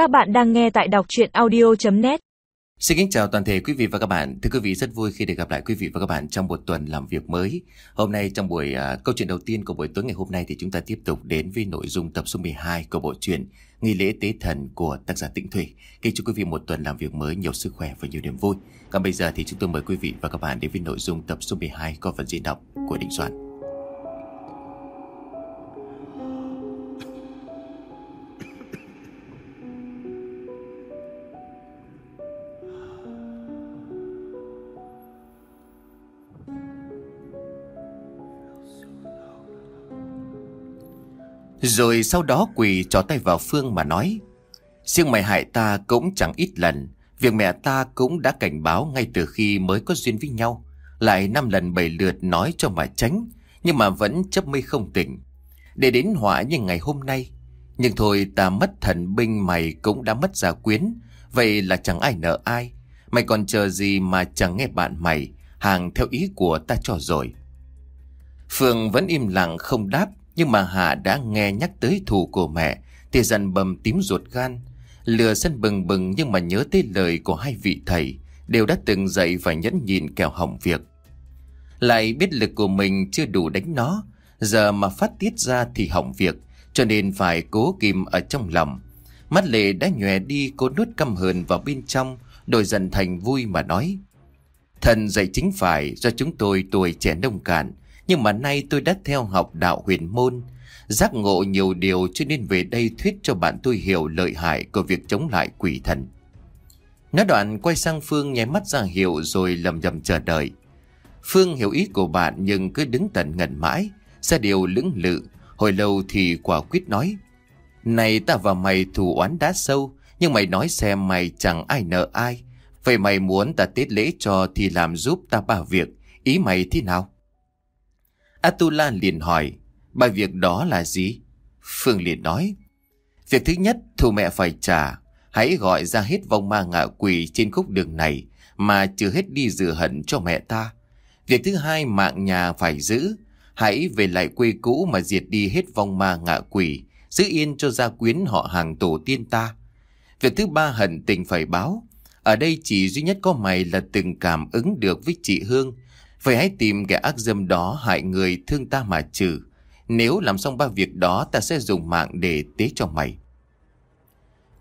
Các bạn đang nghe tại đọc chuyện audio.net Xin kính chào toàn thể quý vị và các bạn. Thưa quý vị rất vui khi được gặp lại quý vị và các bạn trong một tuần làm việc mới. Hôm nay trong buổi uh, câu chuyện đầu tiên của buổi tối ngày hôm nay thì chúng ta tiếp tục đến với nội dung tập số 12 của bộ truyện Nghi lễ tế thần của tác giả Tịnh Thủy. Kính chúc quý vị một tuần làm việc mới nhiều sức khỏe và nhiều niềm vui. Còn bây giờ thì chúng tôi mời quý vị và các bạn đến với nội dung tập số 12 có phần diễn đọc của Định Soạn. Rồi sau đó quỳ trò tay vào Phương mà nói, Riêng mày hại ta cũng chẳng ít lần, Việc mẹ ta cũng đã cảnh báo ngay từ khi mới có duyên với nhau. Lại năm lần bảy lượt nói cho mà tránh, Nhưng mà vẫn chấp mê không tỉnh. Để đến họa như ngày hôm nay, Nhưng thôi ta mất thần binh mày cũng đã mất gia quyến. Vậy là chẳng ai nợ ai, Mày còn chờ gì mà chẳng nghe bạn mày, Hàng theo ý của ta cho rồi. Phương vẫn im lặng không đáp nhưng mà hà đã nghe nhắc tới thù của mẹ, Thì dần bầm tím ruột gan. Lừa sân bừng bừng nhưng mà nhớ tới lời của hai vị thầy, Đều đã từng dạy và nhẫn nhịn kẻo hỏng việc. Lại biết lực của mình chưa đủ đánh nó, Giờ mà phát tiết ra thì hỏng việc, Cho nên phải cố kìm ở trong lòng. Mắt lệ đã nhòe đi, cô nuốt căm hờn vào bên trong Đổi dần thành vui mà nói, Thần dạy chính phải do chúng tôi tuổi trẻ nông cạn nhưng mà nay tôi đã theo học đạo huyền môn, Giác ngộ nhiều điều cho nên về đây thuyết cho bạn tôi hiểu lợi hại của việc chống lại quỷ thần. Nói đoạn quay sang Phương nháy mắt ra hiệu rồi lầm nhầm chờ đợi. Phương hiểu ý của bạn nhưng cứ đứng tận ngẩn mãi, Ra điều lưỡng lự, Hồi lâu thì quả quyết nói, Này ta và mày thù oán đá sâu, Nhưng mày nói xem mày chẳng ai nợ ai. Vậy mày muốn ta tết lễ cho thì làm giúp ta ba việc, Ý mày thế nào? Atula liền hỏi, bài việc đó là gì? Phương liền nói, việc thứ nhất thù mẹ phải trả, hãy gọi ra hết vong ma ngạ quỷ trên khúc đường này mà chưa hết đi rửa hận cho mẹ ta. Việc thứ hai mạng nhà phải giữ, hãy về lại quê cũ mà diệt đi hết vong ma ngạ quỷ, giữ yên cho gia quyến họ hàng tổ tiên ta. Việc thứ ba hận tình phải báo, ở đây chỉ duy nhất có mày là từng cảm ứng được với chị Hương, Vậy hãy tìm kẻ ác dâm đó hại người thương ta mà trừ. Nếu làm xong ba việc đó, ta sẽ dùng mạng để tế cho mày.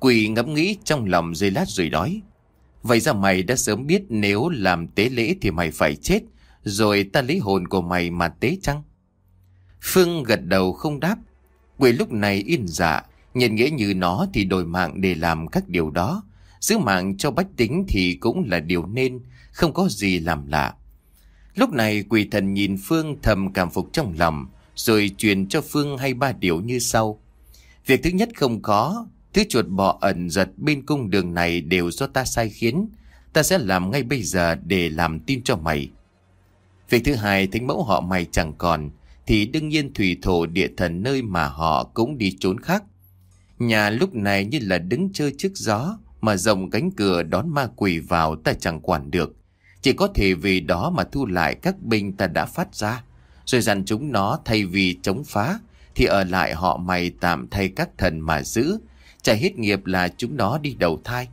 Quỷ ngẫm nghĩ trong lòng dây lát rồi nói. Vậy ra mày đã sớm biết nếu làm tế lễ thì mày phải chết. Rồi ta lấy hồn của mày mà tế chăng? Phương gật đầu không đáp. Quỷ lúc này in dạ. Nhận nghĩa như nó thì đổi mạng để làm các điều đó. Giữ mạng cho bách tính thì cũng là điều nên. Không có gì làm lạ. Lúc này quỷ thần nhìn Phương thầm cảm phục trong lòng, rồi truyền cho Phương hay ba điều như sau. Việc thứ nhất không có, thứ chuột bọ ẩn giật bên cung đường này đều do ta sai khiến. Ta sẽ làm ngay bây giờ để làm tin cho mày. Việc thứ hai, thính mẫu họ mày chẳng còn, thì đương nhiên thủy thổ địa thần nơi mà họ cũng đi trốn khác. Nhà lúc này như là đứng chơi trước gió, mà rộng cánh cửa đón ma quỷ vào ta chẳng quản được. Chỉ có thể vì đó mà thu lại các binh ta đã phát ra. Rồi dặn chúng nó thay vì chống phá, Thì ở lại họ mày tạm thay các thần mà giữ. Trả hết nghiệp là chúng nó đi đầu thai.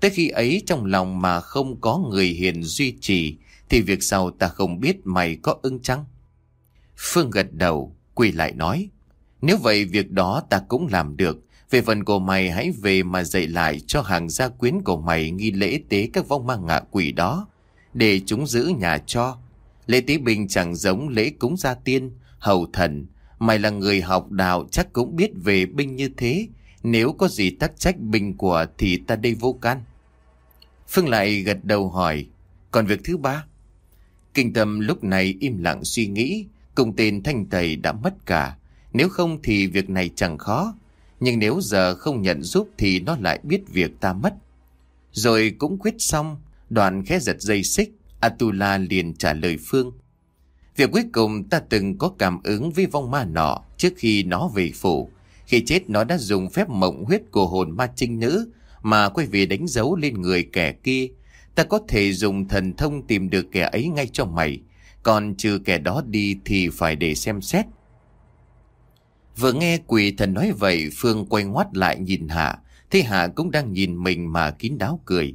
Tới khi ấy trong lòng mà không có người hiền duy trì, Thì việc sau ta không biết mày có ưng chăng? Phương gật đầu, quỳ lại nói, Nếu vậy việc đó ta cũng làm được. Về phần của mày hãy về mà dạy lại cho hàng gia quyến của mày nghi lễ tế các vong ma ngạ quỷ đó để chúng giữ nhà cho. Lễ tế bình chẳng giống lễ cúng gia tiên, hầu thần. Mày là người học đạo chắc cũng biết về binh như thế. Nếu có gì tắc trách binh của thì ta đây vô can. Phương lại gật đầu hỏi, còn việc thứ ba? Kinh tâm lúc này im lặng suy nghĩ, cùng tên thanh tẩy đã mất cả. Nếu không thì việc này chẳng khó. Nhưng nếu giờ không nhận giúp thì nó lại biết việc ta mất. Rồi cũng quyết xong, Đoàn khẽ giật dây xích, Atula liền trả lời Phương. Việc cuối cùng ta từng có cảm ứng với vong ma nọ trước khi nó về phủ. Khi chết nó đã dùng phép mộng huyết của hồn ma trinh nữ mà quay về đánh dấu lên người kẻ kia. Ta có thể dùng thần thông tìm được kẻ ấy ngay cho mày. Còn trừ kẻ đó đi thì phải để xem xét. Vừa nghe quỷ thần nói vậy Phương quay ngoắt lại nhìn Hạ Thế Hạ cũng đang nhìn mình mà kín đáo cười.